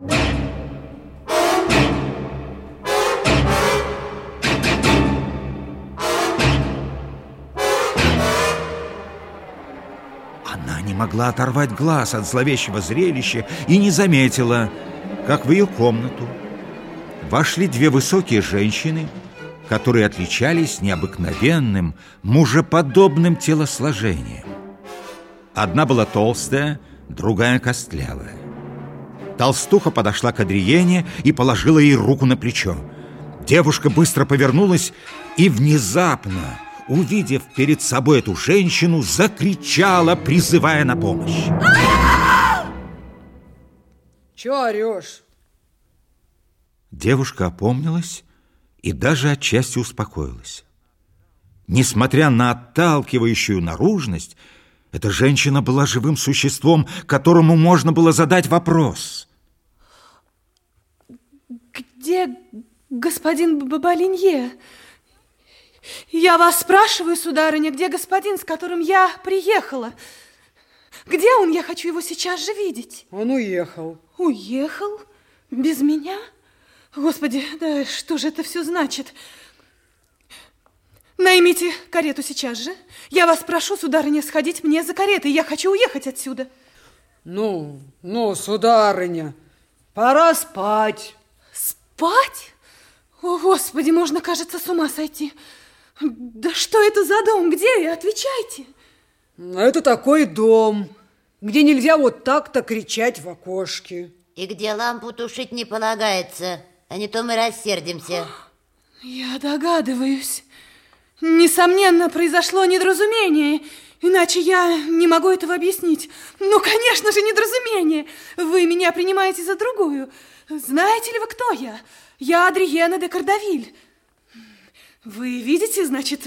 Она не могла оторвать глаз от зловещего зрелища и не заметила, как в ее комнату вошли две высокие женщины, которые отличались необыкновенным, мужеподобным телосложением. Одна была толстая, другая костлявая. Толстуха подошла к Адриене и положила ей руку на плечо. Девушка быстро повернулась и внезапно увидев перед собой эту женщину, закричала, призывая на помощь. Чего орешь? Девушка опомнилась и даже отчасти успокоилась. Несмотря на отталкивающую наружность, эта женщина была живым существом, которому можно было задать вопрос. Где господин Бабалинье? Я вас спрашиваю, сударыня, где господин, с которым я приехала? Где он? Я хочу его сейчас же видеть. Он уехал. Уехал? Без меня? Господи, да что же это все значит? Наймите карету сейчас же. Я вас прошу, сударыня, сходить мне за каретой. Я хочу уехать отсюда. Ну, ну, сударыня, пора спать. Спать? О, Господи, можно, кажется, с ума сойти. Да что это за дом? Где я? Отвечайте. Это такой дом, где нельзя вот так-то кричать в окошке. И где лампу тушить не полагается, а не то мы рассердимся. Я догадываюсь. Несомненно, произошло недоразумение, иначе я не могу этого объяснить. Ну, конечно же, недоразумение. Вы меня принимаете за другую. Знаете ли вы, кто я? Я Адриена де Кардавиль. Вы видите, значит,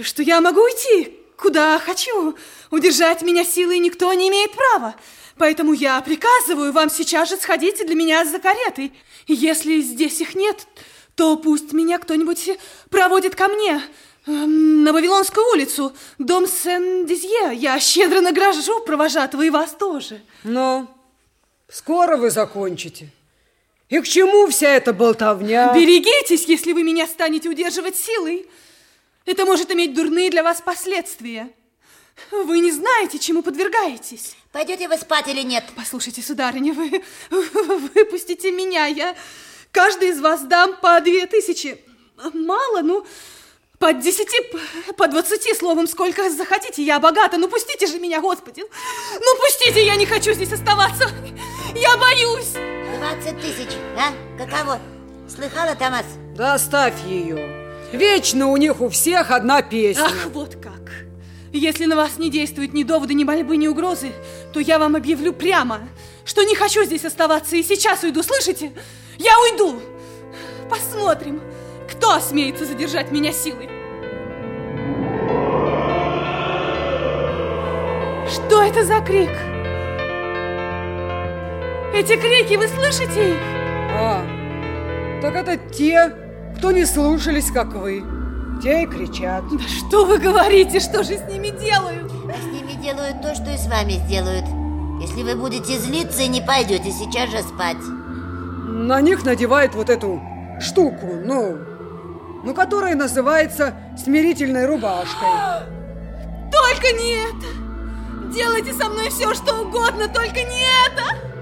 что я могу уйти, куда хочу. Удержать меня силой никто не имеет права. Поэтому я приказываю вам сейчас же сходить для меня за каретой. Если здесь их нет, то пусть меня кто-нибудь проводит ко мне на Вавилонскую улицу, дом Сен-Дизье. Я щедро награжу провожатого и вас тоже. Но скоро вы закончите. И к чему вся эта болтовня? Берегитесь, если вы меня станете удерживать силой. Это может иметь дурные для вас последствия. Вы не знаете, чему подвергаетесь. Пойдете вы спать или нет? Послушайте, сударыня, вы выпустите меня. Я каждый из вас дам по две тысячи. Мало, ну, по десяти, по двадцати, словом, сколько захотите. Я богата, ну пустите же меня, Господи. Ну пустите, я не хочу здесь оставаться. Я боюсь. 20 тысяч, а? Каково? Слыхала, Томас? Да оставь ее. Вечно у них у всех одна песня. Ах, вот как. Если на вас не действуют ни доводы, ни мольбы, ни угрозы, то я вам объявлю прямо, что не хочу здесь оставаться и сейчас уйду, слышите? Я уйду. Посмотрим, кто осмеется задержать меня силой. Что это за крик? Эти крики, вы слышите их? А, так это те, кто не слушались, как вы. Те и кричат. Да что вы говорите? Что же с ними делают? А с ними делают то, что и с вами сделают. Если вы будете злиться и не пойдете сейчас же спать. На них надевают вот эту штуку, ну, ну, которая называется смирительной рубашкой. Только не это! Делайте со мной все, что угодно, только не это!